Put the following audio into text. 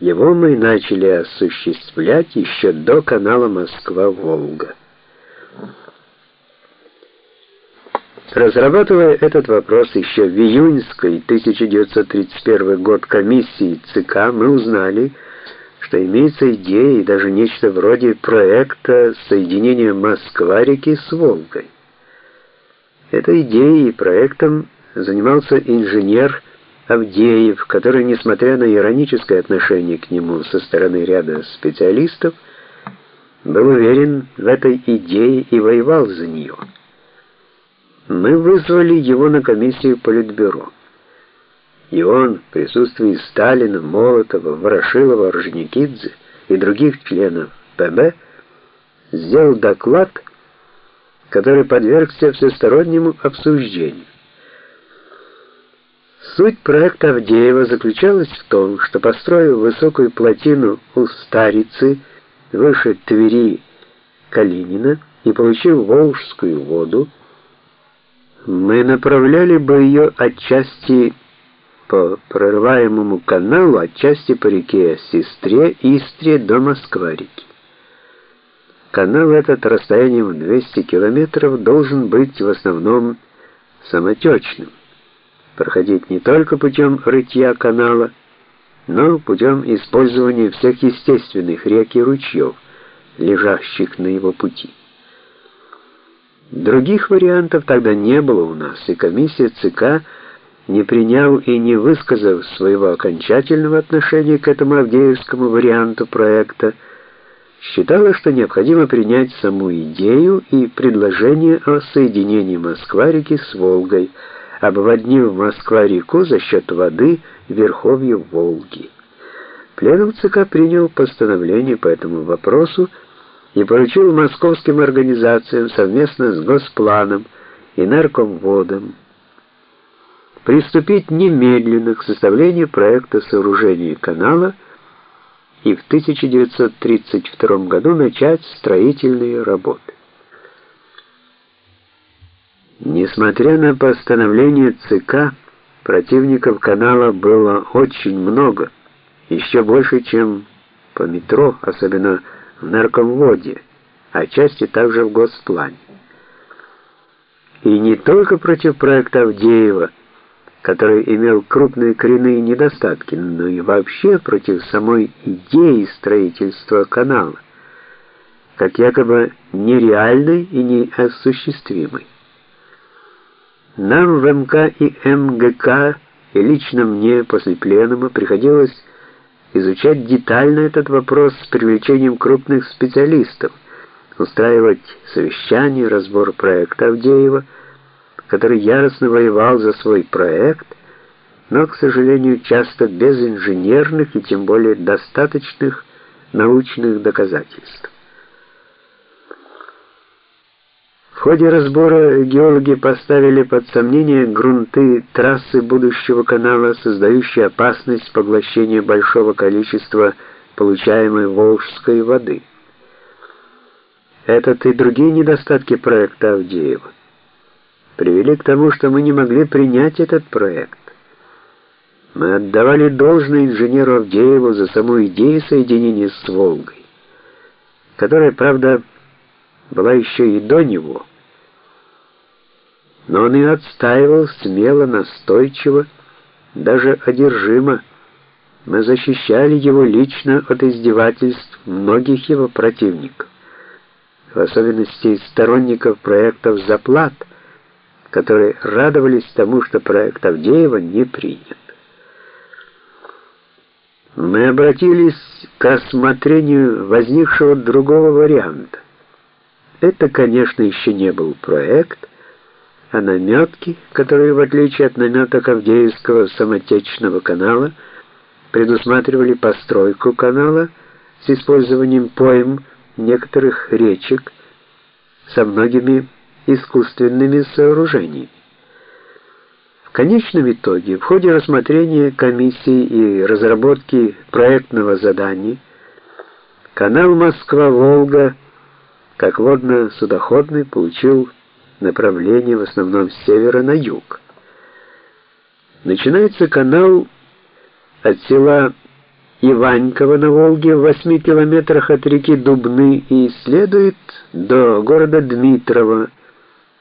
Его мы начали осуществлять еще до канала Москва-Волга. Разрабатывая этот вопрос еще в июньской 1931 год комиссии ЦК, мы узнали, что имеется идея и даже нечто вроде проекта соединения Москва-реки с Волгой. Этой идеей и проектом занимался инженер Авдеев, который, несмотря на ироническое отношение к нему со стороны ряда специалистов, был уверен в этой идее и воевал за нее. Мы вызвали его на комиссию Политбюро. И он в присутствии Сталина, Молотова, Ворошилова, Орджоникидзе и других членов ПБ сделал доклад, который подвергся всестороннему обсуждению. Суть проекта Авдеева заключалась в том, что построив высокую плотину у Старицы выше Твери Калинина и получив Волжскую воду, мы направляли бы ее отчасти по прорываемому каналу, отчасти по реке Сестре, Истре до Москва-реки. Канал этот расстоянием 200 километров должен быть в основном самотечным проходить не только путем рытья канала, но путем использования всех естественных рек и ручьев, лежащих на его пути. Других вариантов тогда не было у нас, и комиссия ЦК, не приняв и не высказав своего окончательного отношения к этому Авдеевскому варианту проекта, считала, что необходимо принять саму идею и предложение о соединении Москва-реки с Волгой – обводнив Москва-реку за счет воды верховья Волги. Пленум ЦК принял постановление по этому вопросу и поручил московским организациям совместно с Госпланом и Наркомводом приступить немедленно к составлению проекта сооружения канала и в 1932 году начать строительные работы. Несмотря на постановление ЦК, противников канала было очень много, еще больше, чем по метро, особенно в наркомводе, а части также в госплане. И не только против проекта Авдеева, который имел крупные коренные недостатки, но и вообще против самой идеи строительства канала, как якобы нереальной и неосуществимой. Нам в МК и МГК, и лично мне после пленума приходилось изучать детально этот вопрос с привлечением крупных специалистов, устраивать совещания, разбор проекта Авдеева, который яростно воевал за свой проект, но, к сожалению, часто без инженерных и тем более достаточных научных доказательств. В ходе разбора геологи поставили под сомнение грунты трассы будущего канала, создающие опасность поглощения большого количества получаемой волжской воды. Этот и другие недостатки проекта Авдеева привели к тому, что мы не могли принять этот проект. Мы отдавали должное инженеру Авдееву за саму идею соединения с Волгой, которая, правда, была еще и до него. Но он и отстаивал смело, настойчиво, даже одержимо. Мы защищали его лично от издевательств многих его противников, в особенности сторонников проектов «Заплат», которые радовались тому, что проект Авдеева не принят. Мы обратились к рассмотрению возникшего другого варианта. Это, конечно, еще не был проект, а наметки, которые, в отличие от наметок Авдеевского самотечного канала, предусматривали постройку канала с использованием поем некоторых речек со многими искусственными сооружениями. В конечном итоге, в ходе рассмотрения комиссии и разработки проектного задания, канал Москва-Волга как водно-судоходный получил направление в основном с севера на юг. Начинается канал от села Иваньково на Волге в 8 километрах от реки Дубны и следует до города Дмитрово,